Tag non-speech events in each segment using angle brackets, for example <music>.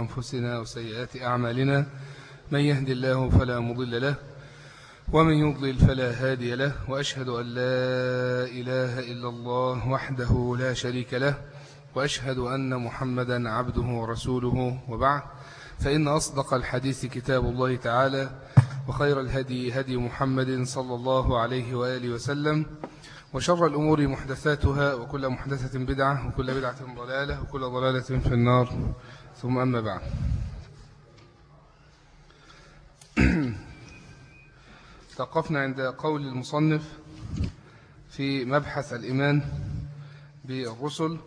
أنفسنا وسيئات أعمالنا من يهدي الله فلا مضل له ومن يضلل فلا هادي له وأشهد أن لا إله إلا الله وحده لا شريك له وأشهد أن محمدا عبده ورسوله وبعد فإن أصدق الحديث كتاب الله تعالى وخير الهدي هدي محمد صلى الله عليه وآله وسلم وشر الأمور محدثاتها وكل محدثة بدعة وكل بدعة ضلالة وكل ضلالة في النار. ثم أما بعد. <clears throat> توقفنا عند قول المصنف في مبحث الإيمان بالرسل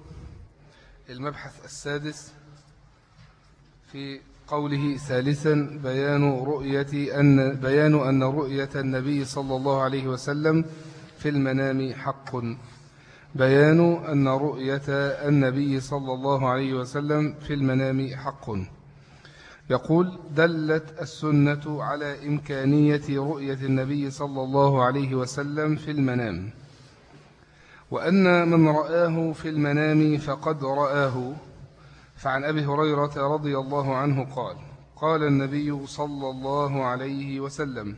المبحث السادس في قوله ثالثا بيان رؤية أن بيان أن رؤية النبي صلى الله عليه وسلم في المنام حق. بيان أن رؤية النبي صلى الله عليه وسلم في المنام حق. يقول دلت السنة على إمكانية رؤية النبي صلى الله عليه وسلم في المنام وأن من رآه في المنام فقد رآه. فعن أبي هريرة رضي الله عنه قال قال النبي صلى الله عليه وسلم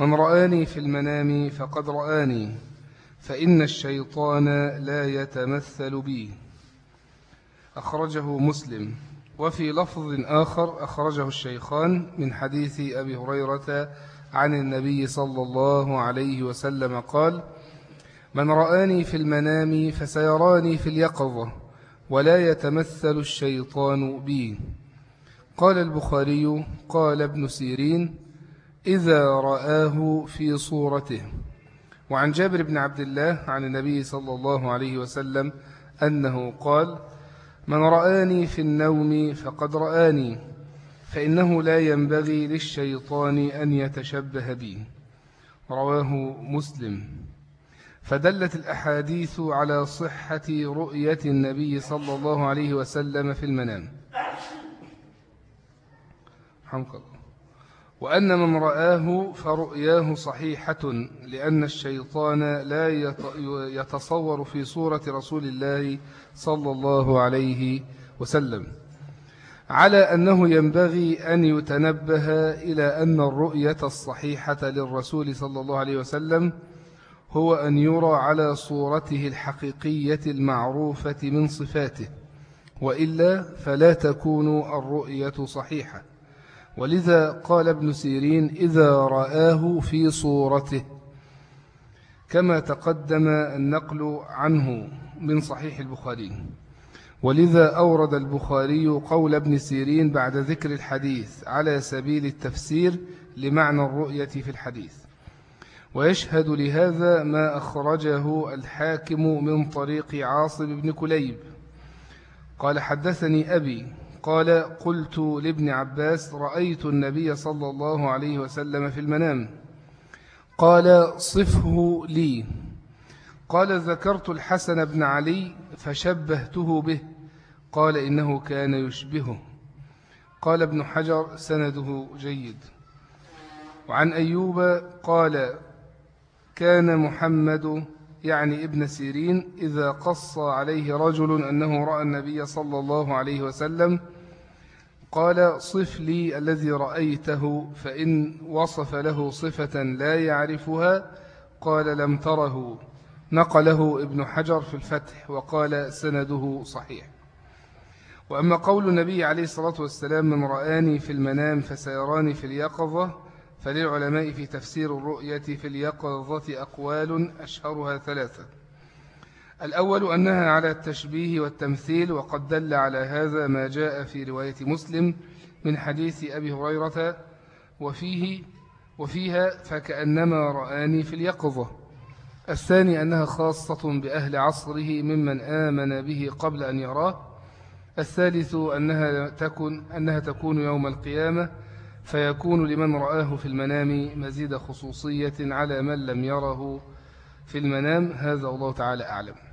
من رآني في المنام فقد رآني. فإن الشيطان لا يتمثل بي أخرجه مسلم. وفي لفظ آخر أخرجه الشيخان من حديث أبي هريرة عن النبي صلى الله عليه وسلم قال من رآني في المنام فسيراني في اليقظة ولا يتمثل الشيطان بي. قال البخاري قال ابن سيرين إذا رآه في صورته. وعن جابر بن عبد الله عن النبي صلى الله عليه وسلم أنه قال من رآني في النوم فقد رآني فإنه لا ينبغي للشيطان أن يتشبه بي. رواه مسلم. فدلت الأحاديث على صحة رؤية النبي صلى الله عليه وسلم في المنام. حمق الله. وأن من رآه فرؤياه صحيحة لأن الشيطان لا يتصور في صورة رسول الله صلى الله عليه وسلم. على أنه ينبغي أن يتنبه إلى أن الرؤية الصحيحة للرسول صلى الله عليه وسلم هو أن يرى على صورته الحقيقية المعروفة من صفاته وإلا فلا تكون الرؤية صحيحة. ولذا قال ابن سيرين إذا رآه في صورته كما تقدم النقل عنه من صحيح البخاري. ولذا أورد البخاري قول ابن سيرين بعد ذكر الحديث على سبيل التفسير لمعنى الرؤية في الحديث. ويشهد لهذا ما أخرجه الحاكم من طريق عاصم بن كليب. قال حدثني أبي قال قلت لابن عباس رأيت النبي صلى الله عليه وسلم في المنام. قال صفه لي. قال ذكرت الحسن بن علي فشبهته به. قال إنه كان يشبهه. قال ابن حجر سنده جيد. وعن أيوب قال كان محمد يعني ابن سيرين إذا قص عليه رجل أنه رأى النبي صلى الله عليه وسلم قال صف لي الذي رأيته فإن وصف له صفة لا يعرفها قال لم تره. نقله ابن حجر في الفتح وقال سنده صحيح. وأما قول النبي عليه الصلاة والسلام من رآني في المنام فسيراني في اليقظة فللعلماء في تفسير الرؤية في اليقظة أقوال أشهرها ثلاثة. الأول أنها على التشبيه والتمثيل وقد دل على هذا ما جاء في رواية مسلم من حديث أبي هريرة وفيه وفيها فكأنما رآني في اليقظة. الثاني أنها خاصة بأهل عصره ممن آمن به قبل أن يراه. الثالث أنها تكون, أنها تكون يوم القيامة فيكون لمن رآه في المنام مزيد خصوصية على من لم يره في المنام. هذا الله تعالى أعلم.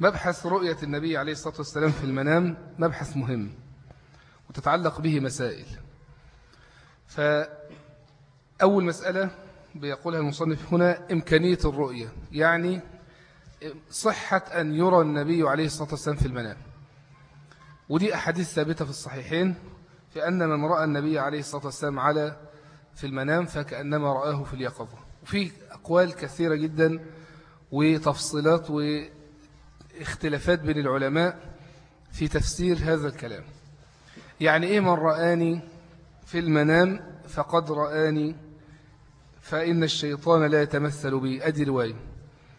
مبحث رؤية النبي عليه الصلاة والسلام في المنام مبحث مهم وتتعلق به مسائل. فأول مسألة بيقولها المصنف هنا إمكانية الرؤية يعني صحة أن يرى النبي عليه الصلاة والسلام في المنام. ودي أحاديث ثابتة في الصحيحين في أن من رأى النبي عليه الصلاة والسلام على في المنام فكأنما رآه في اليقظة. وفي أقوال كثيرة جدا وتفصيلات واختلافات بين العلماء في تفسير هذا الكلام. يعني إيه من رآني في المنام فقد رآني فإن الشيطان لا يتمثل بي. أدي رواية.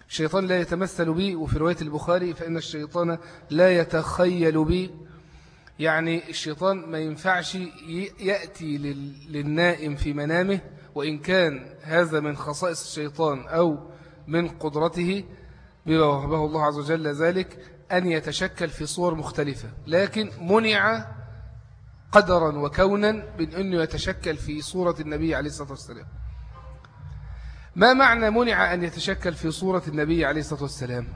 الشيطان لا يتمثل بي وفي رواية البخاري فإن الشيطان لا يتخيل بي. يعني الشيطان ما ينفعش يأتي للنائم في منامه وإن كان هذا من خصائص الشيطان أو من قدرته بما وهبه الله عز وجل ذلك أن يتشكل في صور مختلفة. لكن منع قدرا وكونا من أنه يتشكل في صورة النبي عليه الصلاة والسلام. ما معنى منع أن يتشكل في صورة النبي عليه الصلاة والسلام؟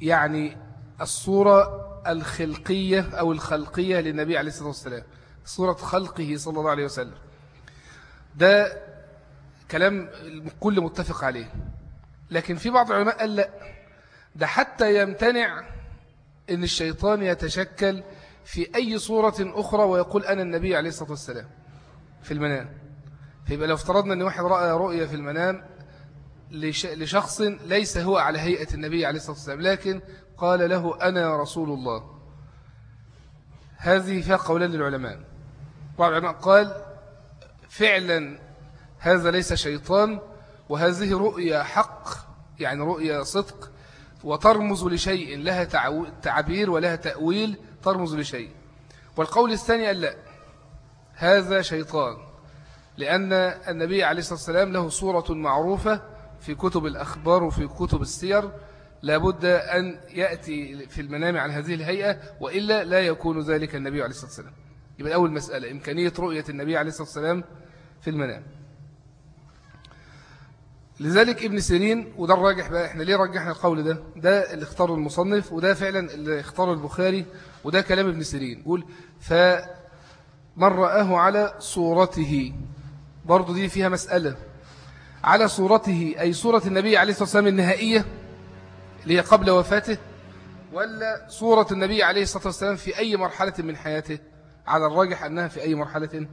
يعني الصورة الخلقية أو الخلقية للنبي عليه الصلاة والسلام. صورة خلقه صلى الله عليه وسلم. ده كلام الكل متفق عليه. لكن في بعض العلماء قال لا. ده حتى يمتنع إن الشيطان يتشكل في أي صورة أخرى ويقول أنا النبي عليه الصلاة والسلام في المنام. فيبقى لو افترضنا أن واحد رأى رؤية في المنام لشخص ليس هو على هيئة النبي عليه الصلاة والسلام لكن قال له أنا رسول الله. هذه فيها قولان للعلماء. بعض العلماء قال فعلا هذا ليس شيطان وهذه رؤيا حق يعني رؤيا صدق وترمز لشيء لها تعبير ولها تأويل ترمز لشيء. والقول الثاني قال لا هذا شيطان لأن النبي عليه الصلاة والسلام له صورة معروفة في كتب الأخبار وفي كتب السير لابد أن يأتي في المنام على هذه الهيئة وإلا لا يكون ذلك النبي عليه الصلاة والسلام. يبقى أول مسألة إمكانية رؤية النبي عليه الصلاة والسلام في المنام. لذلك ابن سيرين وده الراجح بقى إحنا ليه رجحنا القول ده؟ ده اللي اختاره المصنف وده فعلا اللي اختاره البخاري وده كلام ابن سيرين. يقول فمن رآه على صورته. برضو دي فيها مسألة. على صورته أي صورة النبي عليه الصلاة والسلام النهائية اللي هي قبل وفاته ولا صورة النبي عليه الصلاة والسلام في أي مرحلة من حياته؟ على الراجح أنها في أي مرحلة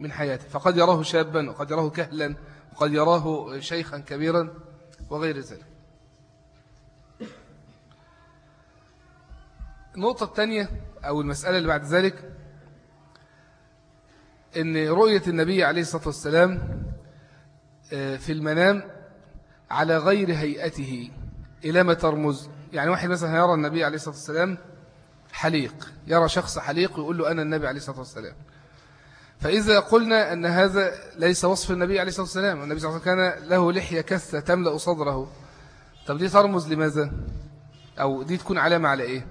من حياته. فقد يراه شابا وقد يراه كهلا وقد يراه شيخا كبيرا وغير ذلك. النقطة الثانية أو المسألة اللي بعد ذلك أن رؤية النبي عليه الصلاة والسلام آه، في المنام على غير هيئته. إلى ما ترمز؟ يعني واحد مثلا يرى النبي عليه الصلاة والسلام حليق يرى شخص حليق ويقول له أنا النبي عليه الصلاة والسلام. فإذا قلنا أن هذا ليس وصف النبي عليه الصلاة والسلام النبي صلى الله عليه وسلم كان له لحية كثة تملأ صدره. طب دي ترمز لماذا؟ أو دي تكون علامة على إيه؟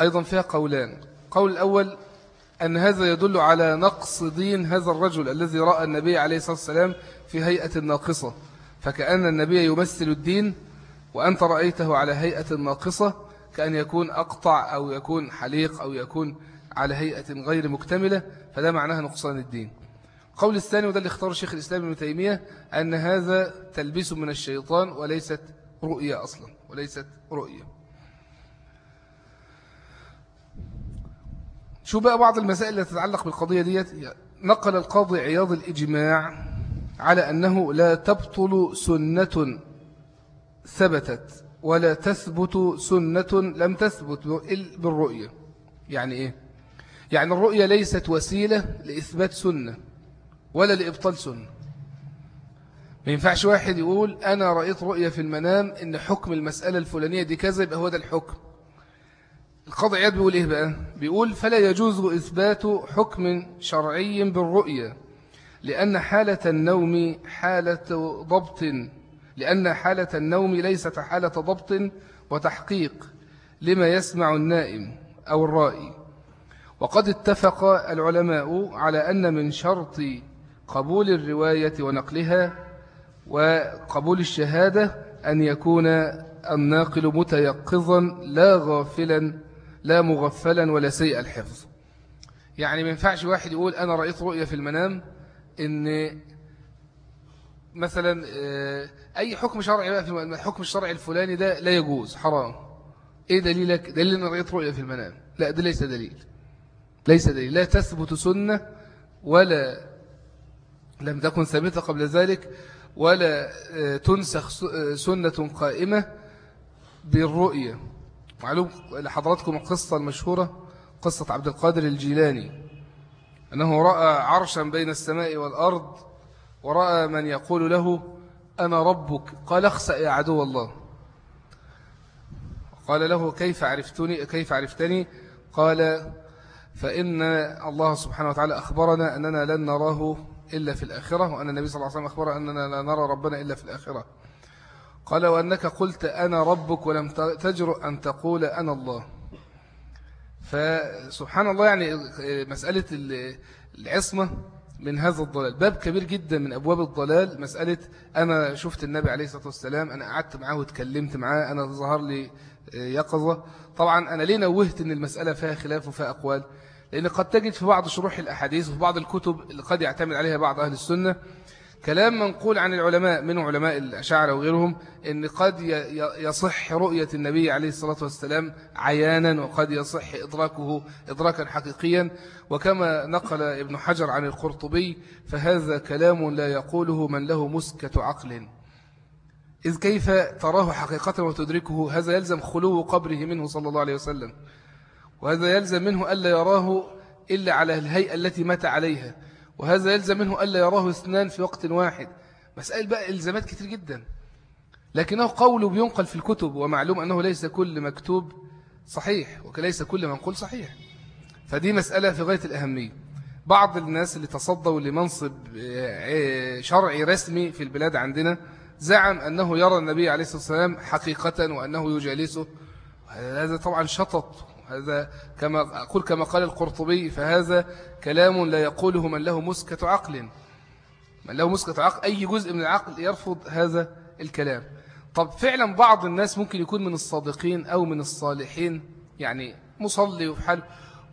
أيضا فيها قولان. قول الأول أن هذا يدل على نقص دين هذا الرجل الذي رأى النبي عليه الصلاة والسلام في هيئة ناقصة. فكأن النبي يمثل الدين وأنت رأيته على هيئة ناقصة كأن يكون أقطع أو يكون حليق أو يكون على هيئة غير مكتملة فده معناها نقصان الدين. قول الثاني وده اللي اختار الشيخ الإسلام ابن تيمية أن هذا تلبيس من الشيطان وليست رؤية أصلا وليست رؤية. شو بقى بعض المسائل التي تتعلق بالقضية ديت. نقل القاضي عياض الإجماع على أنه لا تبطل سنة ثبتت ولا تثبت سنة لم تثبت بالرؤية. يعني إيه؟ يعني الرؤية ليست وسيلة لإثبات سنة ولا لإبطال سنة. ما ينفعش واحد يقول أنا رأيت رؤية في المنام إن حكم المسألة الفلانية دي كذا يبقى هو ده الحكم. القاضي عياد بيقول إيه بقى؟ بيقول فلا يجوز إثبات حكم شرعي بالرؤية لأن حالة النوم حالة ضبط لأن حالة النوم ليست حالة ضبط وتحقيق لما يسمع النائم أو الرائي. وقد اتفق العلماء على أن من شرط قبول الرواية ونقلها وقبول الشهادة أن يكون الناقل متيقظا لا غافلا لا مغفلا ولا سيء الحفظ. يعني ما ينفعش واحد يقول أنا رأيت رؤية في المنام إن مثلا آه، أي حكم شرعي بقى في الحكم الشرعي الفلاني ده لا يجوز حرام. إيه دليلك؟ دليل أن رأيت رؤية في المنام. لا ده ليس دليل. ليس دليل. لا تثبت سنة ولا لم تكن ثابتة قبل ذلك ولا آه، تنسخ آه، سنة قائمة بالرؤية. معلوم لحضراتكم القصة المشهورة قصة عبد القادر الجيلاني. أنه رأى عرشا بين السماء والأرض ورأى من يقول له أنا ربك. قال اخسأ يا عدو الله. قال له كيف عرفتني كيف عرفتني؟ قال فإن الله سبحانه وتعالى أخبرنا أننا لن نراه إلا في الآخرة وأن النبي صلى الله عليه وسلم أخبر أننا لا نرى ربنا إلا في الآخرة. قال وأنك قلت أنا ربك ولم تجرؤ أن تقول أنا الله. فسبحان الله يعني مسألة العصمة من هذا الضلال. باب كبير جدا من أبواب الضلال مسألة أنا شفت النبي عليه الصلاة والسلام أنا قعدت معاه واتكلمت معاه أنا ظهر لي يقظة. طبعا أنا ليه نوهت أن المسألة فيها خلاف وفيها أقوال؟ لأن قد تجد في بعض شروح الأحاديث وفي بعض الكتب اللي قد يعتمد عليها بعض أهل السنة كلام منقول عن العلماء من علماء الأشاعرة وغيرهم أن قد يصح رؤية النبي عليه الصلاة والسلام عيانا وقد يصح إدراكه إدراكا حقيقيا. وكما نقل ابن حجر عن القرطبي فهذا كلام لا يقوله من له مسكة عقل. إذ كيف تراه حقيقة وتدركه؟ هذا يلزم خلو قبره منه صلى الله عليه وسلم. وهذا يلزم منه ألا يراه إلا على الهيئة التي مات عليها. وهذا يلزم منه ألا يراه اثنان في وقت واحد. مسائل بقى إلزامات كتير جدا. لكنه قول بينقل في الكتب ومعلوم أنه ليس كل مكتوب صحيح وليس كل منقول صحيح. فدي مسألة في غاية الأهمية. بعض الناس اللي تصدوا لمنصب آه، شرعي رسمي في البلاد عندنا زعم أنه يرى النبي عليه الصلاة والسلام حقيقة وأنه يجالسه. هذا طبعا شطط هذا كما أقول كما قال القرطبي فهذا كلام لا يقوله من له مسكة عقل. من له مسكة عقل أي جزء من العقل يرفض هذا الكلام. طب فعلا بعض الناس ممكن يكون من الصادقين أو من الصالحين يعني مصلي وفي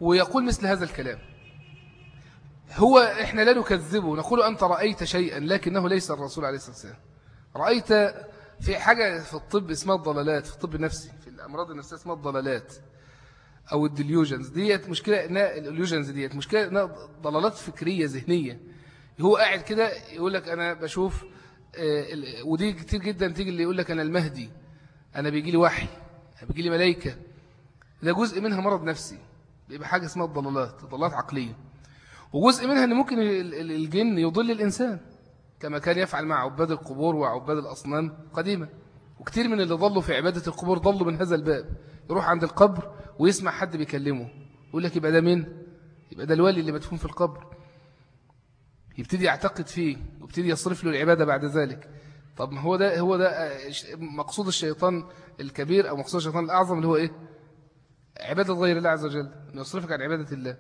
ويقول مثل هذا الكلام. هو إحنا لا نكذبه نقول أنت رأيت شيئا لكنه ليس الرسول عليه الصلاة والسلام. رأيت في حاجة في الطب اسمها الضلالات في الطب النفسي في الأمراض النفسية اسمها الضلالات. أو ال delusions ديت مشكلة ال delusions ديت مشكلة ضلالات فكرية ذهنية. هو قاعد كده يقول لك أنا بشوف آه، ودي كتير جدا تيجي اللي يقول لك أنا المهدي أنا بيجي لي وحي بيجي لي ملايكة. ده جزء منها مرض نفسي بيبقى حاجة اسمها الضلالات ضلالات عقلية. وجزء منها أن ممكن الجن يضل الإنسان كما كان يفعل مع عباد القبور وعباد الأصنام قديما. وكثير من اللي ضلوا في عبادة القبور ضلوا من هذا الباب يروح عند القبر ويسمع حد بيكلمه يقول لك يبقى ده مين؟ يبقى ده الولي اللي مدفون في القبر. يبتدي يعتقد فيه ويبتدي يصرف له العبادة بعد ذلك. طب ما هو ده هو ده مقصود الشيطان الكبير أو مقصود الشيطان الأعظم اللي هو إيه؟ عبادة غير الله عز وجل أنه يصرفك عن عبادة الله.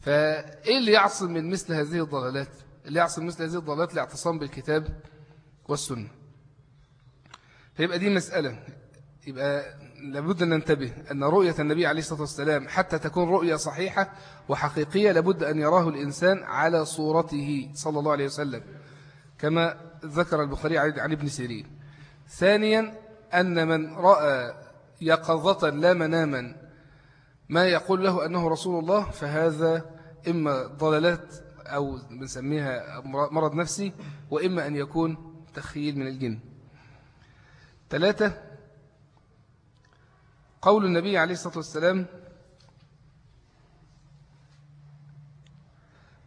فإيه اللي يعصم من مثل هذه الضلالات؟ اللي يعصم مثل هذه الضلالات الاعتصام بالكتاب والسنة. فيبقى دي مسألة. يبقى لابد أن ننتبه أن رؤية النبي عليه الصلاة والسلام حتى تكون رؤية صحيحة وحقيقية لابد أن يراه الإنسان على صورته صلى الله عليه وسلم كما ذكر البخاري عن ابن سيرين. ثانيا أن من رأى يقظة لا مناما ما يقول له أنه رسول الله فهذا إما ضلالات أو بنسميها مرض نفسي وإما أن يكون تخيل من الجن. ثلاثة قول النبي عليه الصلاة والسلام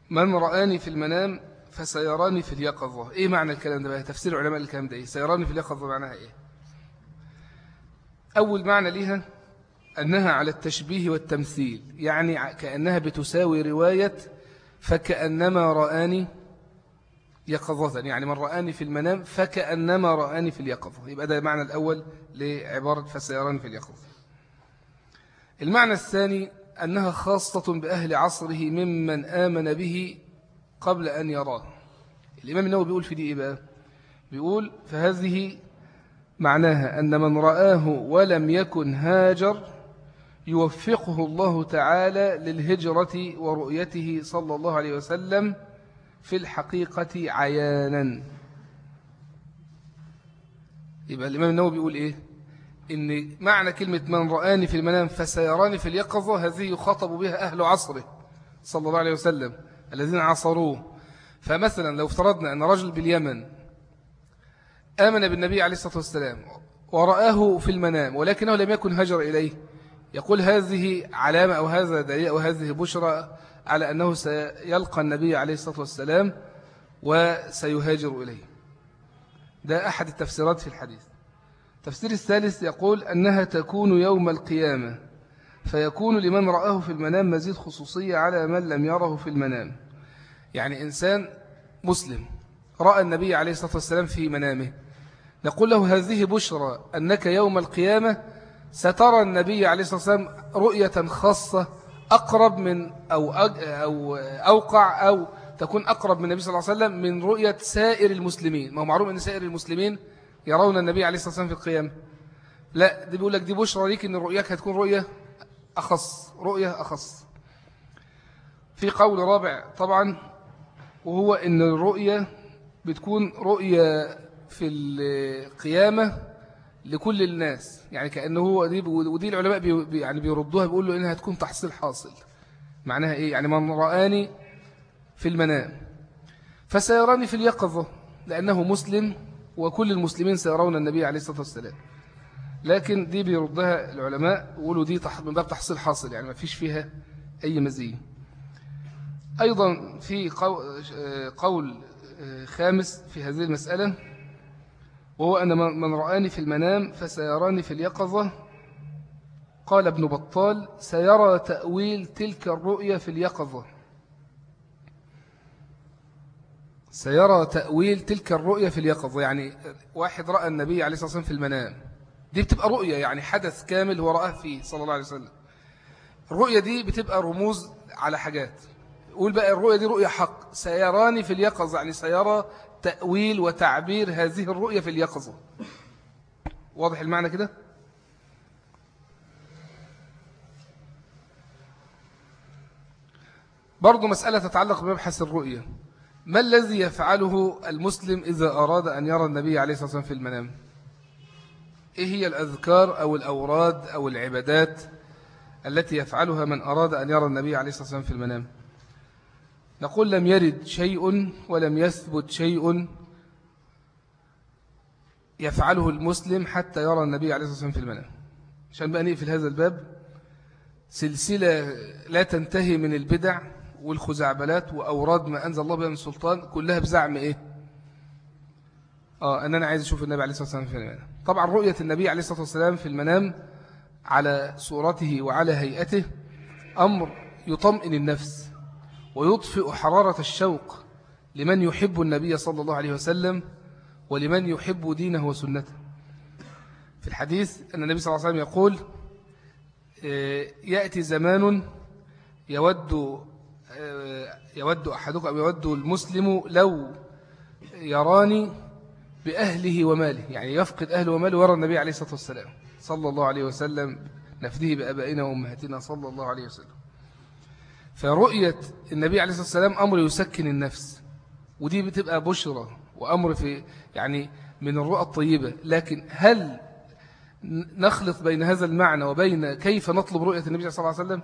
من رآني في المنام فسيراني في اليقظة. إيه معنى الكلام ده بقى؟ تفسير علماء الكلام ده إيه؟ سيراني في اليقظة معناها إيه؟ أول معنى ليها أنها على التشبيه والتمثيل يعني كأنها بتساوي رواية فكأنما رآني يقظة يعني من رآني في المنام فكأنما رآني في اليقظة. يبقى ده المعنى الأول لعبارة فسيراني في اليقظة. المعنى الثاني أنها خاصة بأهل عصره ممن آمن به قبل أن يراه. الإمام النووي بيقول في دي إيه بقى؟ بيقول فهذه معناها أن من رآه ولم يكن هاجر يوفقه الله تعالى للهجرة ورؤيته صلى الله عليه وسلم في الحقيقة عيانا. يبقى الإمام النووي بيقول إيه؟ إن معنى كلمة من رآني في المنام فسيراني في اليقظة هذه يخاطب بها أهل عصره صلى الله عليه وسلم الذين عصروه فمثلا لو افترضنا أن رجل باليمن آمن بالنبي عليه الصلاة والسلام ورآه في المنام ولكنه لم يكن هجر إليه يقول هذه علامة أو هذا دليل أو هذه بشرى على أنه سيلقى النبي عليه الصلاة والسلام وسيهاجر إليه. ده أحد التفسيرات في الحديث. التفسير الثالث يقول أنها تكون يوم القيامة فيكون لمن رآه في المنام مزيد خصوصية على من لم يره في المنام. يعني إنسان مسلم رأى النبي عليه الصلاة والسلام في منامه نقول له هذه بشرى أنك يوم القيامة سترى النبي عليه الصلاة والسلام رؤية خاصة أقرب من أو, أو أوقع أو تكون أقرب من النبي صلى الله عليه وسلم من رؤية سائر المسلمين. ما هو معروف أن سائر المسلمين يرون النبي عليه الصلاة والسلام في القيامة لا دي بيقول لك دي بشرى ليك أن رؤياك هتكون رؤية أخص رؤية أخص. في قول رابع طبعا وهو أن الرؤية بتكون رؤية في القيامة لكل الناس. يعني كأنه هو دي ودي العلماء بي يعني بيردوها بيقولوا إنها تكون تحصيل حاصل. معناها إيه؟ يعني من رآني في المنام. فسيراني في اليقظة لأنه مسلم وكل المسلمين سيرون النبي عليه الصلاة والسلام. لكن دي بيردها العلماء ويقولوا دي من باب تحصيل حاصل يعني ما فيش فيها أي مزية. أيضا في قول خامس في هذه المسألة وهو أن من رآني في المنام فسيراني في اليقظة. قال ابن بطال سيرى تأويل تلك الرؤية في اليقظة. سيرى تأويل تلك الرؤية في اليقظة. يعني واحد رأى النبي عليه الصلاة والسلام في المنام. دي بتبقى رؤية يعني حدث كامل هو رآه فيه صلى الله عليه وسلم. الرؤية دي بتبقى رموز على حاجات. يقول بقى الرؤية دي رؤية حق. سيراني في اليقظة يعني سيرى تأويل وتعبير هذه الرؤية في اليقظة. واضح المعنى كده؟ برضو مسألة تتعلق بمبحث الرؤية. ما الذي يفعله المسلم إذا أراد أن يرى النبي عليه الصلاة والسلام في المنام؟ إيه هي الأذكار أو الأوراد أو العبادات التي يفعلها من أراد أن يرى النبي عليه الصلاة والسلام في المنام؟ نقول لم يرد شيء ولم يثبت شيء يفعله المسلم حتى يرى النبي عليه الصلاة والسلام في المنام. عشان بقى نقفل هذا الباب سلسلة لا تنتهي من البدع والخزعبلات وأوراد ما أنزل الله بها من سلطان كلها بزعم إيه؟ آه أن أنا عايز أشوف النبي عليه الصلاة والسلام في المنام طبعا رؤية النبي عليه الصلاة والسلام في المنام على صورته وعلى هيئته أمر يطمئن النفس ويطفئ حرارة الشوق لمن يحب النبي صلى الله عليه وسلم ولمن يحب دينه وسنته. في الحديث أن النبي صلى الله عليه وسلم يقول آه، يأتي زمان يود يود أحدكم أو يود المسلم لو يراني بأهله وماله يعني يفقد أهله وماله ويرى النبي عليه الصلاة والسلام. صلى الله عليه وسلم نفده بأبائنا وأمهاتنا صلى الله عليه وسلم. فرؤية النبي عليه الصلاة والسلام أمر يسكن النفس. ودي بتبقى بشرة وأمر في يعني من الرؤى الطيبة. لكن هل نخلط بين هذا المعنى وبين كيف نطلب رؤية النبي صلى الله عليه وسلم؟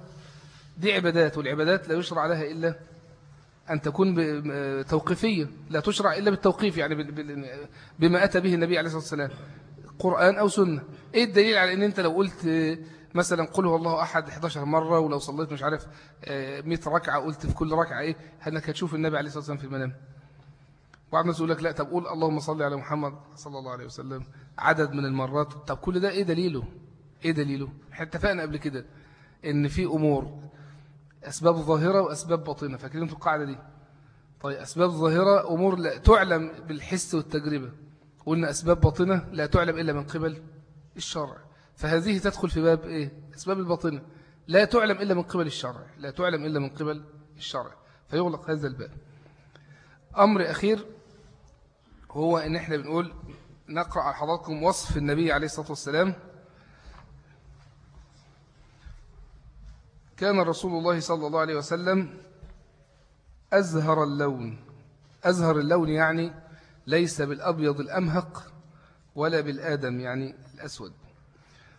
دي عبادات والعبادات لا يشرع لها إلا أن تكون توقيفية لا تشرع إلا بالتوقيف يعني بما أتى به النبي عليه الصلاة والسلام. قرآن أو سنة. إيه الدليل على أن أنت لو قلت مثلا قل هو الله أحد 11 مرة ولو صليت مش عارف 100 آه، ركعة قلت في كل ركعة إيه هنك هتشوف النبي عليه الصلاة والسلام في المنام. الناس يقول لك لا طب قول اللهم صل على محمد صلى الله عليه وسلم. عدد من المرات. طب كل ده إيه دليله؟ إيه دليله؟ إحنا اتفقنا قبل كده إن في أمور أسباب ظاهرة وأسباب باطنة. فاكرين القاعدة دي؟ طيب أسباب ظاهرة أمور لا تعلم بالحس والتجربة. قلنا أسباب باطنة لا تعلم إلا من قبل الشرع. فهذه تدخل في باب إيه؟ أسباب الباطنة. لا تعلم إلا من قبل الشرع. لا تعلم إلا من قبل الشرع. فيغلق هذا الباب. أمر أخير هو إن إحنا بنقول نقرأ على حضراتكم وصف النبي عليه الصلاة والسلام كان رسول الله صلى الله عليه وسلم أزهر اللون. أزهر اللون يعني ليس بالأبيض الأمهق ولا بالآدم يعني الأسود.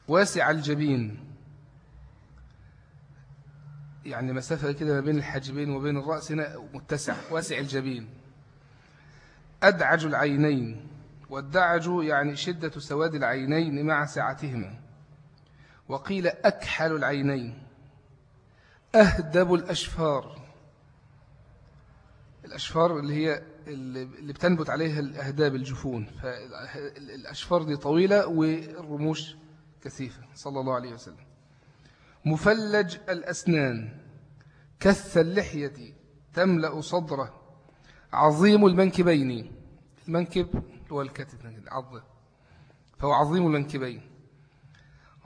واسع الجبين. يعني مسافة كده ما بين الحاجبين وبين الرأس هنا متسع. واسع الجبين. أدعج العينين. والدعج يعني شدة سواد العينين مع سعتهما. وقيل أكحل العينين. أهدب الأشفار. الأشفار اللي هي اللي بتنبت عليها الأهداب الجفون. فالأشفار دي طويلة والرموش كثيفة. صلى الله عليه وسلم. مفلج الأسنان. كث اللحية. تملأ صدره. عظيم المنكبين. المنكب هو الكتف العض فهو عظيم المنكبين.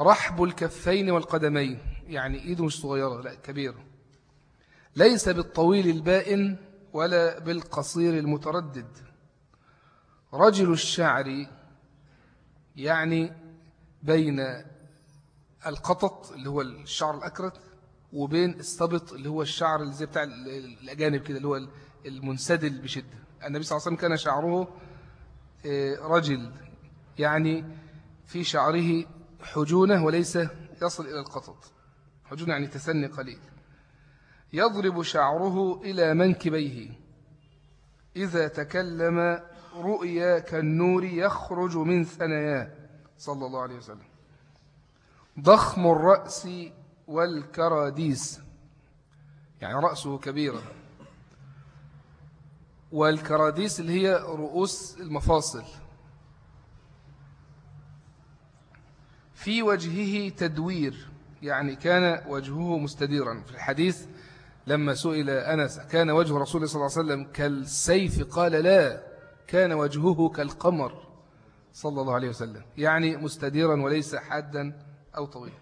رحب الكفين والقدمين. يعني إيده مش صغيرة لا كبيرة. ليس بالطويل البائن ولا بالقصير المتردد. رجل الشعر يعني بين القطط اللي هو الشعر الأكرت وبين السبط اللي هو الشعر اللي زي بتاع الأجانب كده اللي هو المنسدل بشدة. النبي صلى الله عليه وسلم كان شعره آه، رجل. يعني في شعره حجونة وليس يصل إلى القطط. حجونة يعني تسني قليل. يضرب شعره إلى منكبيه. إذا تكلم رؤيا كالنور يخرج من ثناياه. صلى الله عليه وسلم. ضخم الرأس والكراديس. يعني رأسه كبيرة. والكراديس اللي هي رؤوس المفاصل. في وجهه تدوير. يعني كان وجهه مستديرا. في الحديث لما سئل أنس كان وجه رسول صلى الله عليه وسلم كالسيف؟ قال لا كان وجهه كالقمر صلى الله عليه وسلم. يعني مستديرا وليس حادا أو طويلا.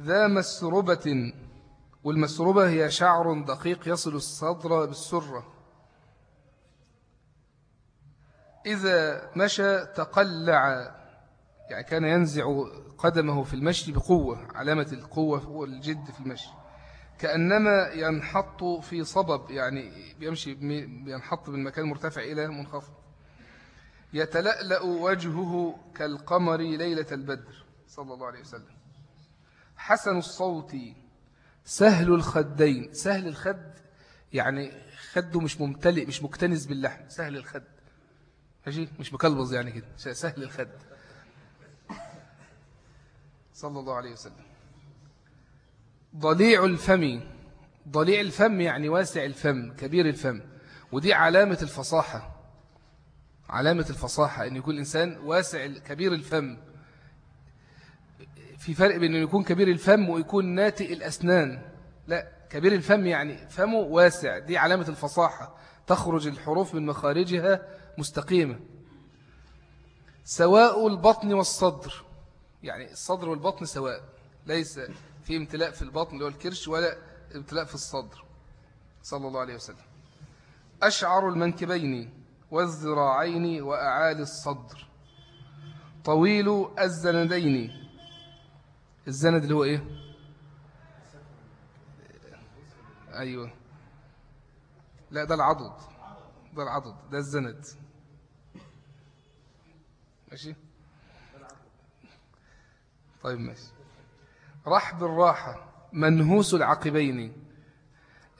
ذا مسربة والمسربة هي شعر دقيق يصل الصدر بالسرة. إذا مشى تقلع يعني كان ينزع قدمه في المشي بقوة علامة القوة والجد في المشي. كأنما ينحط في صبب يعني بيمشي بينحط من مكان مرتفع إلى منخفض. يتلألأ وجهه كالقمر ليلة البدر صلى الله عليه وسلم. حسن الصوت سهل الخدين. سهل الخد يعني خده مش ممتلئ مش مكتنز باللحم. سهل الخد. ماشي؟ مش مكلبظ يعني كده. سهل الخد. صلى الله عليه وسلم. ضليع الفم ضليع الفم يعني واسع الفم كبير الفم. ودي علامة الفصاحة. علامة الفصاحة أن يكون الإنسان واسع كبير الفم. في فرق بين أن يكون كبير الفم ويكون ناتئ الأسنان. لا كبير الفم يعني فمه واسع. دي علامة الفصاحة. تخرج الحروف من مخارجها مستقيمة. سواء البطن والصدر. يعني الصدر والبطن سواء ليس في امتلاء في البطن اللي هو الكرش ولا امتلاء في الصدر. صلى الله عليه وسلم. أشعر المنكبين والذراعين وأعالي الصدر. طويل الزندين. الزند اللي هو إيه؟ أيوة. لا ده العضد. ده العضد. ده الزند. ماشي؟ طيب ماشي. رحب الراحة منهوس العقبين.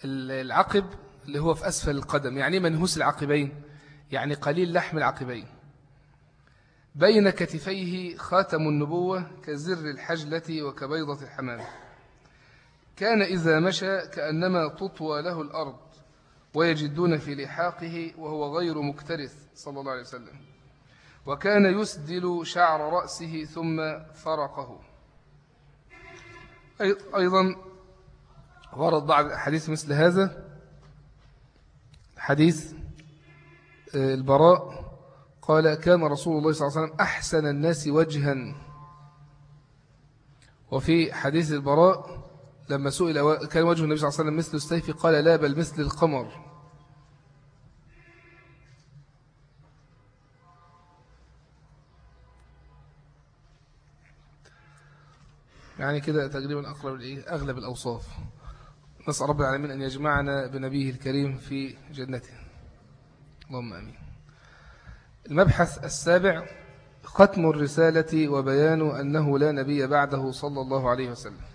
العقب اللي هو في أسفل القدم يعني منهوس العقبين؟ يعني قليل لحم العقبين. بين كتفيه خاتم النبوة كزر الحجلة وكبيضة الحمام. كان إذا مشى كأنما تطوى له الأرض ويجدون في لحاقه وهو غير مكترث صلى الله عليه وسلم. وكان يسدل شعر رأسه ثم فرقه. أيضا ورد بعض حديث مثل هذا. حديث آه، البراء قال كان رسول الله صلى الله عليه وسلم أحسن الناس وجها. وفي حديث البراء لما سئل كان وجه النبي صلى الله عليه وسلم مثل السيف قال لا بل مثل القمر. يعني كده تقريبا أقرب أغلب الأوصاف. نسأل رب العالمين أن يجمعنا بنبيه الكريم في جنته. اللهم أمين. المبحث السابع ختم الرسالة وبيان أنه لا نبي بعده صلى الله عليه وسلم.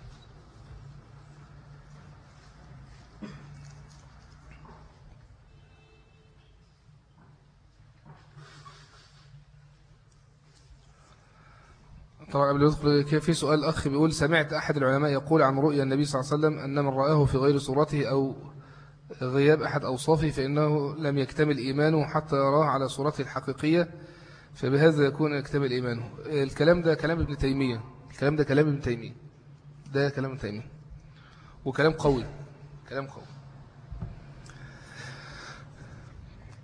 طبعا قبل يدخل كيف في سؤال أخ بيقول سمعت أحد العلماء يقول عن رؤيا النبي صلى الله عليه وسلم أن من رآه في غير صورته أو غياب أحد أوصافه فإنه لم يكتمل إيمانه حتى يراه على صورته الحقيقية فبهذا يكون يكتمل إيمانه. الكلام ده كلام ابن تيمية. الكلام ده كلام ابن تيمية. ده كلام ابن تيمية. وكلام قوي. كلام قوي.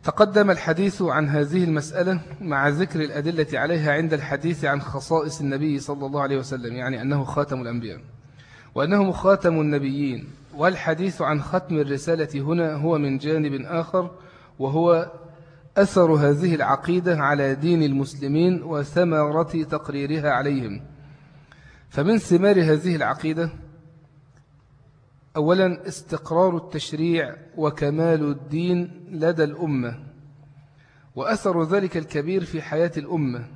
تقدم الحديث عن هذه المسألة مع ذكر الأدلة عليها عند الحديث عن خصائص النبي صلى الله عليه وسلم يعني أنه خاتم الأنبياء وأنه خاتم النبيين. والحديث عن ختم الرسالة هنا هو من جانب آخر وهو أثر هذه العقيدة على دين المسلمين وثمرة تقريرها عليهم. فمن ثمار هذه العقيدة أولا استقرار التشريع وكمال الدين لدى الأمة وأثر ذلك الكبير في حياة الأمة.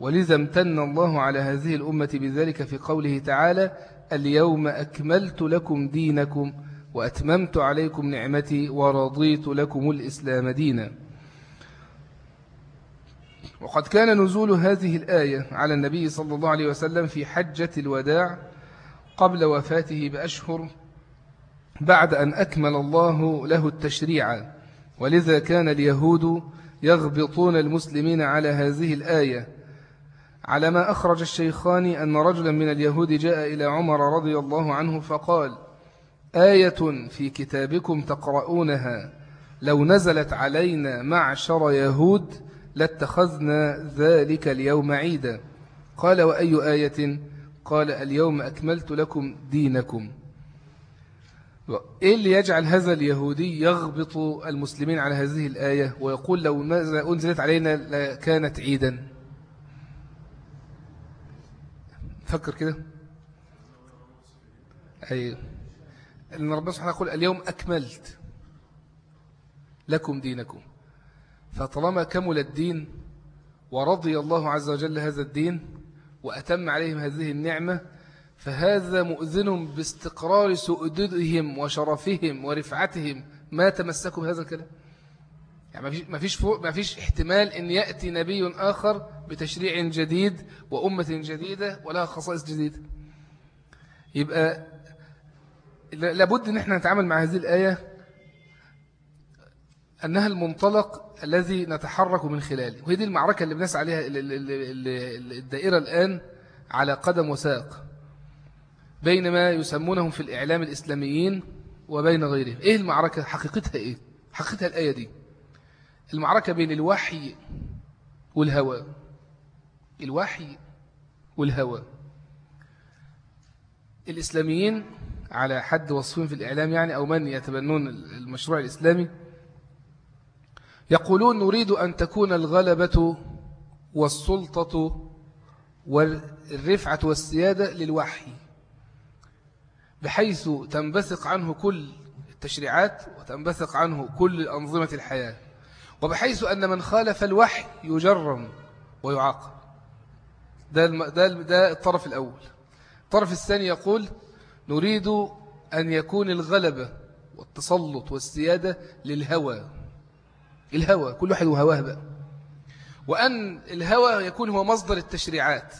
ولذا امتن الله على هذه الأمة بذلك في قوله تعالى اليوم أكملت لكم دينكم وأتممت عليكم نعمتي ورضيت لكم الإسلام دينا. وقد كان نزول هذه الآية على النبي صلى الله عليه وسلم في حجة الوداع قبل وفاته بأشهر بعد أن أكمل الله له التشريع. ولذا كان اليهود يغبطون المسلمين على هذه الآية. على ما أخرج الشيخان أن رجلا من اليهود جاء إلى عمر رضي الله عنه فقال آية في كتابكم تقرؤونها. لو نزلت علينا معشر يهود لاتخذنا ذلك اليوم عيدا. قال وأي آية؟ قال اليوم أكملت لكم دينكم. إيه اللي يجعل هذا اليهودي يغبط المسلمين على هذه الآية ويقول لو أنزلت علينا لكانت عيدا؟ فكر كده. أي أن ربنا سبحانه يقول اليوم أكملت لكم دينكم. فطالما كمل الدين ورضي الله عز وجل هذا الدين وأتم عليهم هذه النعمة فهذا مؤذن باستقرار سؤددهم وشرفهم ورفعتهم ما تمسكوا بهذا الكلام. يعني ما فيش ما فيش احتمال إن يأتي نبي آخر بتشريع جديد وأمة جديدة ولها خصائص جديدة. يبقى لابد إن إحنا نتعامل مع هذه الآية أنها المنطلق الذي نتحرك من خلاله. وهي دي المعركة اللي بنسعى عليها الدائرة الآن على قدم وساق. بين ما يسمونهم في الإعلام الإسلاميين وبين غيرهم. إيه المعركة؟ حقيقتها إيه؟ حقيقتها الآية دي. المعركة بين الوحي والهوى. الوحي والهوى. الإسلاميين على حد وصفهم في الإعلام يعني أو من يتبنون المشروع الإسلامي يقولون نريد أن تكون الغلبة والسلطة والرفعة والسيادة للوحي. بحيث تنبثق عنه كل التشريعات وتنبثق عنه كل أنظمة الحياة. وبحيث أن من خالف الوحي يجرم ويعاقب. ده, ده, ده الطرف الأول. الطرف الثاني يقول نريد أن يكون الغلبة والتسلط والسيادة للهوى. الهوى كل واحد وهواه بقى. وأن الهوى يكون هو مصدر التشريعات.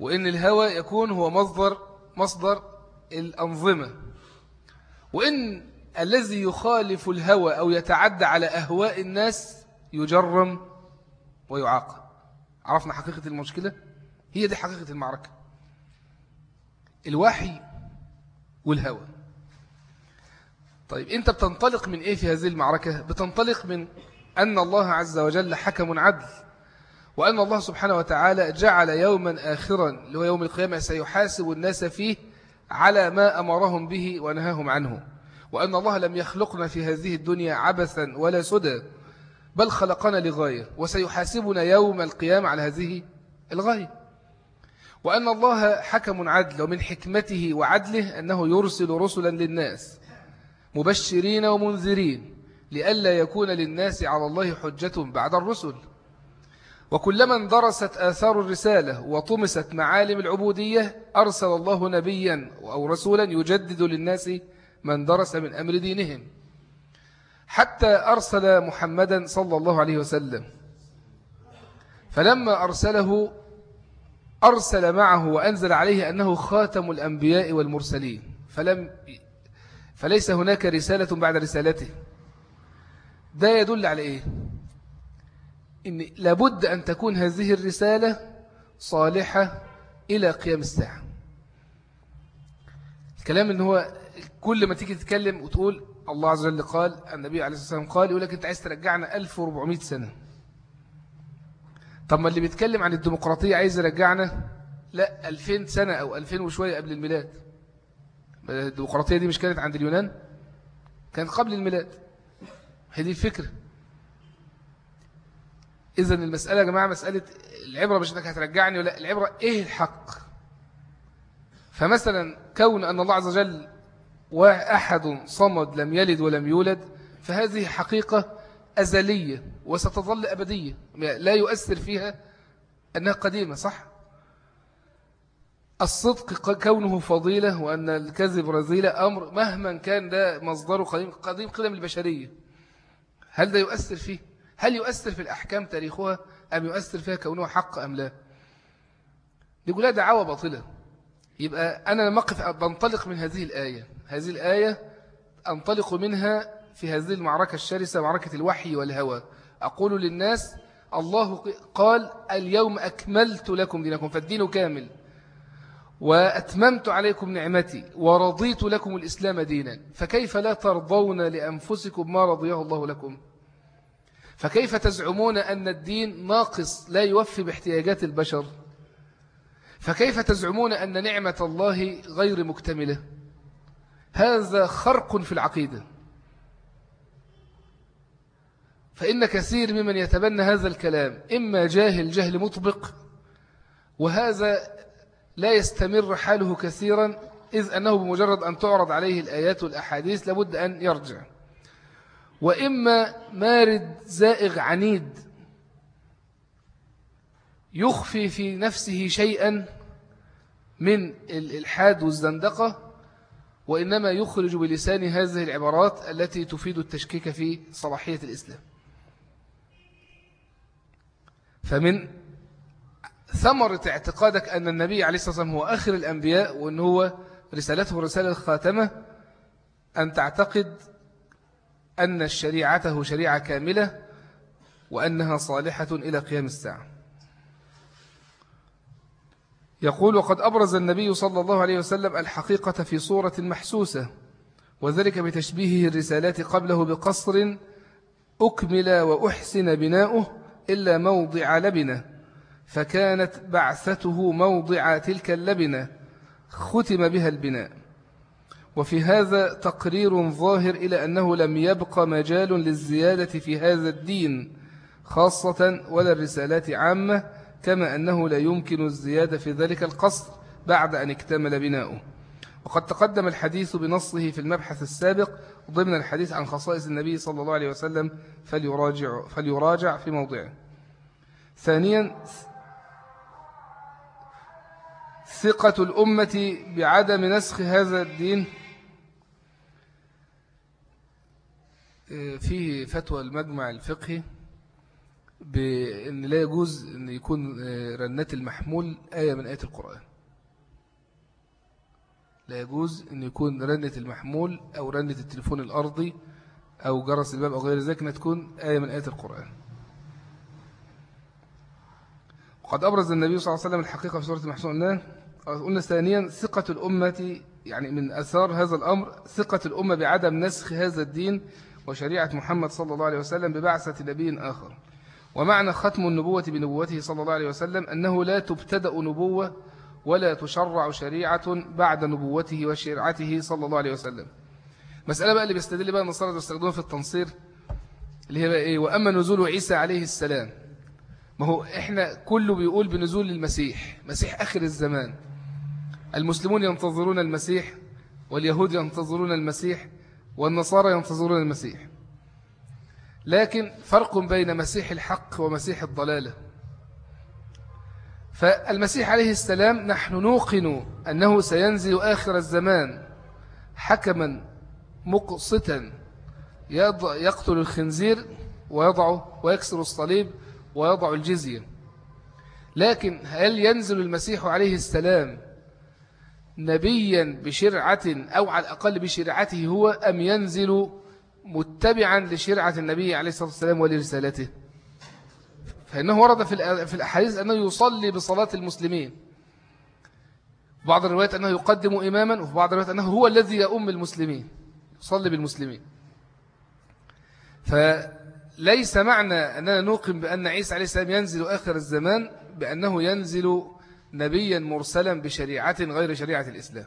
وإن الهوى يكون هو مصدر مصدر الأنظمة. وإن الذي يخالف الهوى أو يتعدى على أهواء الناس يجرم ويعاقب. عرفنا حقيقة المشكلة؟ هي دي حقيقة المعركة. الوحي والهوى. طيب أنت بتنطلق من إيه في هذه المعركة؟ بتنطلق من أن الله عز وجل حكم عدل. وأن الله سبحانه وتعالى جعل يوما آخرا اللي هو يوم القيامة سيحاسب الناس فيه على ما أمرهم به ونهاهم عنه. وأن الله لم يخلقنا في هذه الدنيا عبثا ولا سدى بل خلقنا لغاية وسيحاسبنا يوم القيامة على هذه الغاية. وأن الله حكم عدل ومن حكمته وعدله أنه يرسل رسلا للناس مبشرين ومنذرين لئلا يكون للناس على الله حجة بعد الرسل. وكلما اندرست آثار الرسالة وطمست معالم العبودية أرسل الله نبيا أو رسولا يجدد للناس من درس من أمر دينهم. حتى أرسل محمدا صلى الله عليه وسلم. فلما أرسله أرسل معه وأنزل عليه أنه خاتم الأنبياء والمرسلين. فلم فليس هناك رسالة بعد رسالته. ده يدل على إيه؟ إن لابد أن تكون هذه الرسالة صالحة إلى قيام الساعة. الكلام إن هو كل ما تيجي تتكلم وتقول الله عز وجل قال النبي عليه الصلاة والسلام قال يقول لك أنت عايز ترجعنا 1400 سنة. طب ما اللي بيتكلم عن الديمقراطية عايز يرجعنا لا 2000 سنة أو 2000 وشوية قبل الميلاد. الديمقراطية دي مش كانت عند اليونان؟ كانت قبل الميلاد. هذه الفكرة. إذا المسألة يا جماعة مسألة العبرة مش أنك هترجعني ولا العبرة إيه الحق فمثلا كون أن الله عز وجل وأحد صمد لم يلد ولم يولد فهذه حقيقة أزلية وستظل أبدية لا يؤثر فيها أنها قديمة صح؟ الصدق كونه فضيلة وأن الكذب رذيلة أمر مهما كان ده مصدره قديم قديم قدم البشرية هل ده يؤثر فيه؟ هل يؤثر في الأحكام تاريخها؟ أم يؤثر فيها كونه حق أم لا؟ يقول لا دعوة باطلة. يبقى أنا لما أقف بنطلق من هذه الآية. هذه الآية أنطلق منها في هذه المعركة الشرسة معركة الوحي والهوى. أقول للناس الله قال اليوم أكملت لكم دينكم فالدين كامل. وأتممت عليكم نعمتي ورضيت لكم الإسلام دينا. فكيف لا ترضون لأنفسكم ما رضيه الله لكم؟ فكيف تزعمون أن الدين ناقص لا يوفي باحتياجات البشر؟ فكيف تزعمون أن نعمة الله غير مكتملة؟ هذا خرق في العقيدة. فإن كثير ممن يتبنى هذا الكلام إما جاهل جهل مطبق وهذا لا يستمر حاله كثيرا إذ أنه بمجرد أن تعرض عليه الآيات والأحاديث لابد أن يرجع. وإما مارد زائغ عنيد يخفي في نفسه شيئا من الإلحاد والزندقة وإنما يخرج بلسان هذه العبارات التي تفيد التشكيك في صلاحية الإسلام. فمن ثمرة اعتقادك أن النبي عليه الصلاة والسلام هو آخر الأنبياء وأن هو رسالته رسالة الخاتمة أن تعتقد أن شريعته شريعة كاملة وأنها صالحة إلى قيام الساعة. يقول وقد أبرز النبي صلى الله عليه وسلم الحقيقة في صورة محسوسة وذلك بتشبيهه الرسالات قبله بقصر أكمل وأحسن بناؤه إلا موضع لبنة فكانت بعثته موضع تلك اللبنة ختم بها البناء. وفي هذا تقرير ظاهر إلى أنه لم يبق مجال للزيادة في هذا الدين خاصة ولا الرسالات عامة كما أنه لا يمكن الزيادة في ذلك القصر بعد أن اكتمل بناؤه. وقد تقدم الحديث بنصه في المبحث السابق ضمن الحديث عن خصائص النبي صلى الله عليه وسلم فليراجع, فليراجع في موضعه. ثانيا ثقة الأمة بعدم نسخ هذا الدين فيه فتوى المجمع الفقهي بأن لا يجوز أن يكون رنات المحمول آية من آية القرآن. لا يجوز أن يكون رنة المحمول أو رنة التليفون الأرضي أو جرس الباب أو غير ذلك أن تكون آية من آية القرآن. وقد أبرز النبي صلى الله عليه وسلم الحقيقة في سورة المحسون قلنا ثانيا ثقة الأمة يعني من أثار هذا الأمر ثقة الأمة بعدم نسخ هذا الدين وشريعة محمد صلى الله عليه وسلم ببعثة نبي آخر. ومعنى ختم النبوة بنبوته صلى الله عليه وسلم أنه لا تبتدأ نبوة ولا تشرع شريعة بعد نبوته وشريعته صلى الله عليه وسلم. مسألة بقى اللي بيستدل بقى النصارى بيستخدموها في التنصير اللي هي بقى إيه؟ وأما نزول عيسى عليه السلام. ما هو إحنا كله بيقول بنزول المسيح مسيح آخر الزمان. المسلمون ينتظرون المسيح واليهود ينتظرون المسيح. والنصارى ينتظرون المسيح. لكن فرق بين مسيح الحق ومسيح الضلالة. فالمسيح عليه السلام نحن نوقن أنه سينزل آخر الزمان حكما مقسطا يقتل الخنزير ويضعه ويكسر الصليب ويضع الجزية. لكن هل ينزل المسيح عليه السلام نبيا بشرعة أو على الأقل بشرعته هو أم ينزل متبعا لشرعة النبي عليه الصلاة والسلام ولرسالته. فإنه ورد في الأحاديث أنه يصلي بصلاة المسلمين. بعض الروايات أنه يقدم إماما وفي بعض الروايات أنه هو الذي يؤم المسلمين يصلي بالمسلمين. فليس معنى أننا نوقن بأن عيسى عليه السلام ينزل آخر الزمان بأنه ينزل نبيا مرسلا بشريعة غير شريعة الإسلام.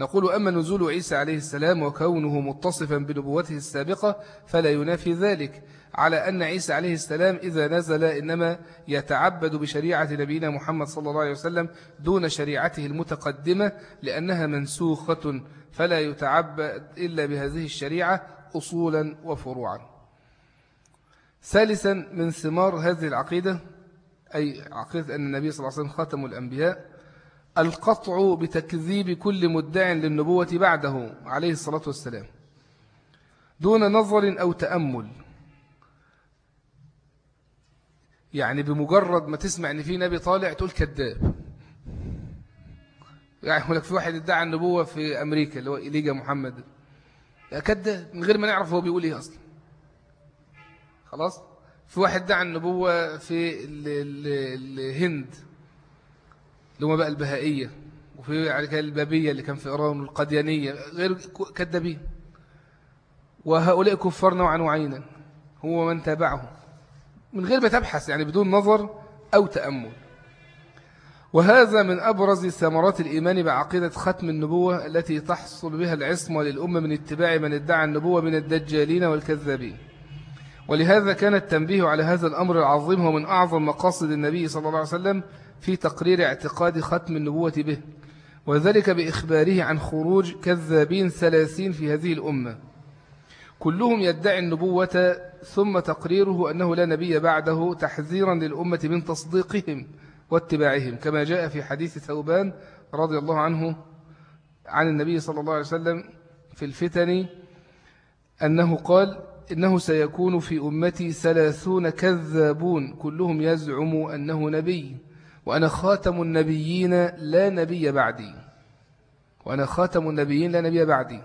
نقول أما نزول عيسى عليه السلام وكونه متصفا بنبوته السابقة فلا ينافي ذلك على أن عيسى عليه السلام إذا نزل إنما يتعبد بشريعة نبينا محمد صلى الله عليه وسلم دون شريعته المتقدمة لأنها منسوخة فلا يتعبد إلا بهذه الشريعة أصولا وفروعا. ثالثا من ثمار هذه العقيدة أي عقيدة أن النبي صلى الله عليه وسلم خاتم الأنبياء القطع بتكذيب كل مدع للنبوة بعده عليه الصلاة والسلام دون نظر أو تأمل. يعني بمجرد ما تسمع إن في نبي طالع تقول كذاب. يعني لك في واحد ادعى النبوة في أمريكا اللي هو إليجا محمد. كذاب من غير ما نعرف هو بيقول إيه أصلا. خلاص؟ في واحد ادعى النبوة في الهند اللي هم بقى البهائية وفي البابية اللي كان في إيران والقديانية غير كذابين وهؤلاء كفار نوعا وعينا هو من تابعهم. من غير ما تبحث يعني بدون نظر أو تأمل. وهذا من أبرز ثمرات الإيمان بعقيدة ختم النبوة التي تحصل بها العصمة للأمة من اتباع من ادعى النبوة من الدجالين والكذابين. ولهذا كان التنبيه على هذا الأمر العظيم هو من أعظم مقاصد النبي صلى الله عليه وسلم في تقرير اعتقاد ختم النبوة به وذلك بإخباره عن خروج كذابين ثلاثين في هذه الأمة. كلهم يدعي النبوة ثم تقريره أنه لا نبي بعده تحذيرا للأمة من تصديقهم واتباعهم كما جاء في حديث ثوبان رضي الله عنه عن النبي صلى الله عليه وسلم في الفتن أنه قال إنه سيكون في أمتي ثلاثون كذابون كلهم يزعم أنه نبي. وأنا خاتم النبيين لا نبي بعدي. وأنا خاتم النبيين لا نبي بعدي.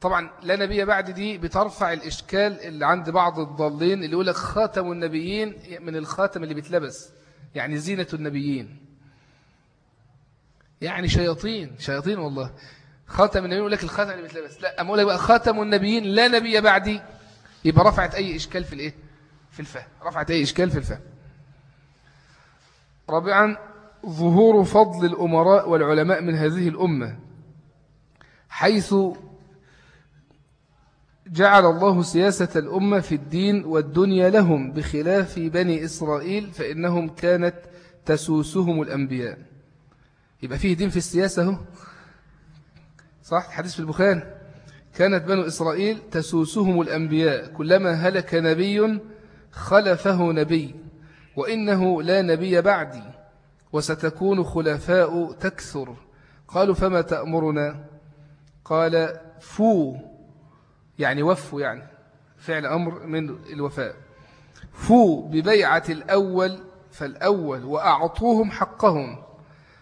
طبعا لا نبي بعد دي بترفع الإشكال اللي عند بعض الضالين اللي يقول لك خاتم النبيين من الخاتم اللي بيتلبس. يعني زينة النبيين. يعني شياطين. شياطين والله. خاتم النبيين يقول لك الخاتم اللي بيتلبس. لا أما أقول لك بقى خاتم النبيين لا نبي بعدي. يبقى رفعت أي إشكال في الإيه؟ في الفهم. رفعت أي إشكال في الفهم. رابعا ظهور فضل الأمراء والعلماء من هذه الأمة. حيث جعل الله سياسة الأمة في الدين والدنيا لهم بخلاف بني إسرائيل فإنهم كانت تسوسهم الأنبياء. يبقى فيه دين في السياسة هو صح؟ حديث في البخاري. كانت بنو إسرائيل تسوسهم الأنبياء كلما هلك نبي خلفه نبي وإنه لا نبي بعدي وستكون خلفاء تكثر. قالوا فما تأمرنا؟ قال فو يعني وفوا يعني فعل أمر من الوفاء. فو ببيعة الأول فالأول وأعطوهم حقهم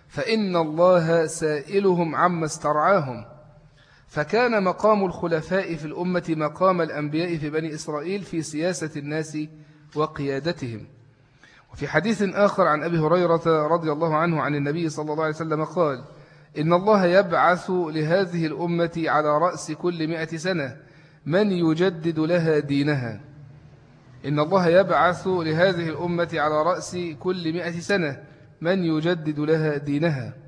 فإن الله سائلهم عما استرعاهم. فكان مقام الخلفاء في الأمة مقام الأنبياء في بني إسرائيل في سياسة الناس وقيادتهم. وفي حديث آخر عن أبي هريرة رضي الله عنه عن النبي صلى الله عليه وسلم قال إن الله يبعث لهذه الأمة على رأس كل مئة سنة من يجدد لها دينها. إن الله يبعث لهذه الأمة على رأس كل مئة سنة من يجدد لها دينها.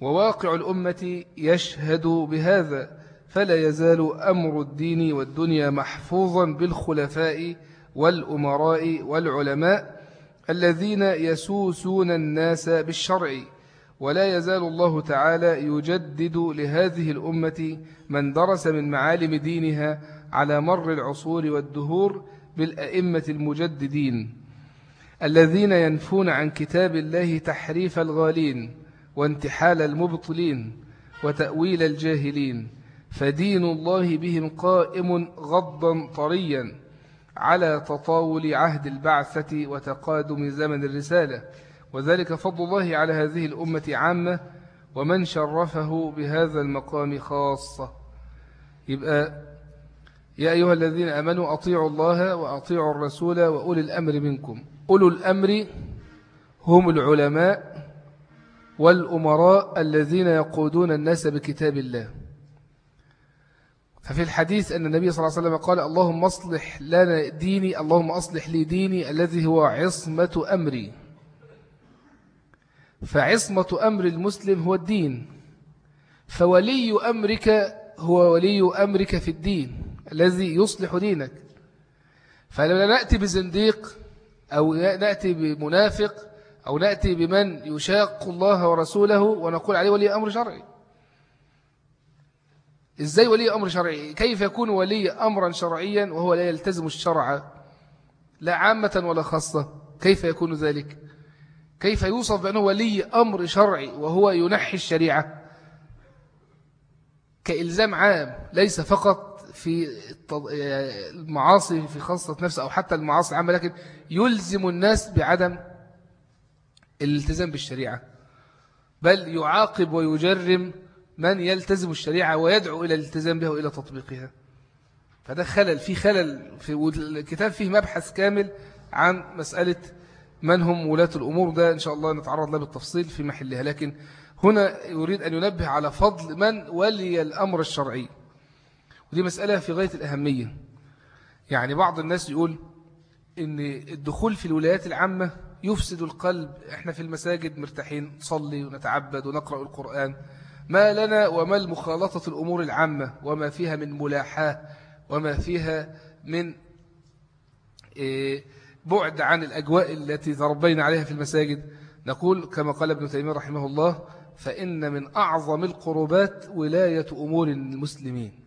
وواقع الأمة يشهد بهذا فلا يزال أمر الدين والدنيا محفوظا بالخلفاء والأمراء والعلماء الذين يسوسون الناس بالشرع. ولا يزال الله تعالى يجدد لهذه الأمة من درس من معالم دينها على مر العصور والدهور بالأئمة المجددين الذين ينفون عن كتاب الله تحريف الغالين. وانتحال المبطلين وتأويل الجاهلين فدين الله بهم قائم غضا طريا على تطاول عهد البعثة وتقادم زمن الرسالة. وذلك فضل الله على هذه الأمة عامة ومن شرفه بهذا المقام خاصة. يبقى يا أيها الذين أمنوا أطيعوا الله وأطيعوا الرسول وأولي الأمر منكم. أولو الأمر هم العلماء والأمراء الذين يقودون الناس بكتاب الله. ففي الحديث أن النبي صلى الله عليه وسلم قال اللهم أصلح لنا ديني اللهم أصلح لي ديني الذي هو عصمة أمري. فعصمة أمر المسلم هو الدين. فولي أمرك هو ولي أمرك في الدين الذي يصلح دينك. فلما نأتي بزنديق أو نأتي بمنافق أو نأتي بمن يشاق الله ورسوله ونقول عليه ولي أمر شرعي. إزاي ولي أمر شرعي؟ كيف يكون ولي أمرا شرعيا وهو لا يلتزم الشرع لا عامة ولا خاصة؟ كيف يكون ذلك؟ كيف يوصف بأنه ولي أمر شرعي وهو ينحي الشريعة؟ كإلزام عام ليس فقط في المعاصي في خاصة نفسه أو حتى المعاصي العامة لكن يلزم الناس بعدم الالتزام بالشريعة. بل يعاقب ويجرم من يلتزم الشريعة ويدعو إلى الالتزام بها وإلى تطبيقها. فده خلل في خلل في الكتاب فيه مبحث كامل عن مسألة من هم ولاة الأمور. ده إن شاء الله نتعرض له بالتفصيل في محلها. لكن هنا يريد أن ينبه على فضل من ولي الأمر الشرعي. ودي مسألة في غاية الأهمية. يعني بعض الناس يقول إن الدخول في الولايات العامة يفسد القلب. إحنا في المساجد مرتاحين نصلي ونتعبد ونقرأ القرآن. ما لنا وما المخالطة الأمور العامة وما فيها من ملاحاة وما فيها من إيه بعد عن الأجواء التي تربينا عليها في المساجد. نقول كما قال ابن تيمية رحمه الله فإن من أعظم القربات ولاية أمور المسلمين.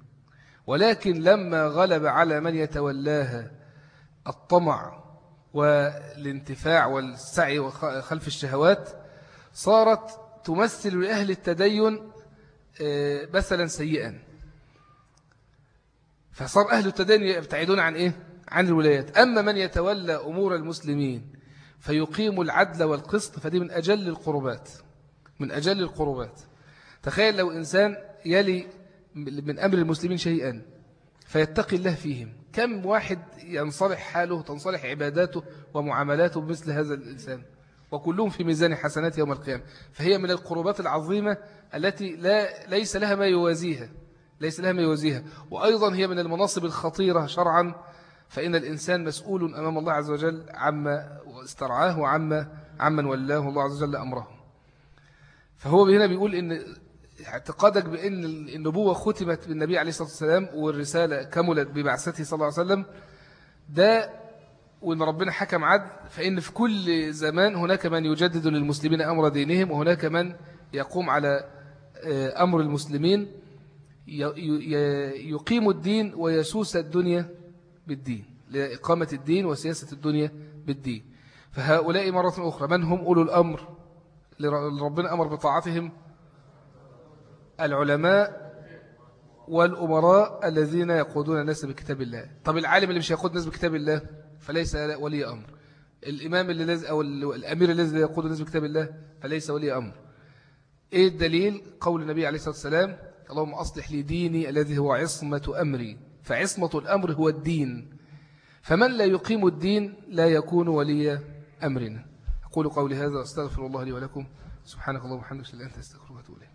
ولكن لما غلب على من يتولاها الطمع والانتفاع والسعي خلف الشهوات صارت تمثل لأهل التدين آه، مثلا سيئا. فصار أهل التدين يبتعدون عن إيه؟ عن الولايات. أما من يتولى أمور المسلمين فيقيم العدل والقسط فدي من أجل القربات من أجل القربات. تخيل لو إنسان يلي من أمر المسلمين شيئا فيتقي الله فيهم. كم واحد ينصلح حاله تنصلح عباداته ومعاملاته بمثل هذا الإنسان؟ وكلهم في ميزان حسنات يوم القيامة. فهي من القربات العظيمة التي لا ليس لها ما يوازيها ليس لها ما يوازيها. وأيضا هي من المناصب الخطيرة شرعا فإن الإنسان مسؤول أمام الله عز وجل عما استرعاه وعما عمن ولاه الله عز وجل أمره. فهو هنا بيقول إن اعتقادك بأن النبوة ختمت بالنبي عليه الصلاة والسلام والرسالة كملت ببعثته صلى الله عليه وسلم ده وإن ربنا حكم عدل فإن في كل زمان هناك من يجدد للمسلمين أمر دينهم وهناك من يقوم على آه، أمر المسلمين يقيم الدين ويسوس الدنيا بالدين لإقامة الدين وسياسة الدنيا بالدين. فهؤلاء مرة أخرى من هم أولو الأمر؟ لربنا أمر بطاعتهم العلماء والأمراء الذين يقودون الناس بكتاب الله. طب العالم اللي مش يقود الناس بكتاب الله فليس ولي أمر. الإمام اللي لازم أو الأمير الذي يقود الناس بكتاب الله فليس ولي أمر. إيه الدليل؟ قول النبي عليه الصلاة والسلام اللهم أصلح لي ديني الذي هو عصمة أمري. فعصمة الأمر هو الدين. فمن لا يقيم الدين لا يكون ولي أمرنا. أقول قولي هذا أستغفر الله لي ولكم. سبحانك اللهم وبحمدك أنت أستغفر وأتوب إليك.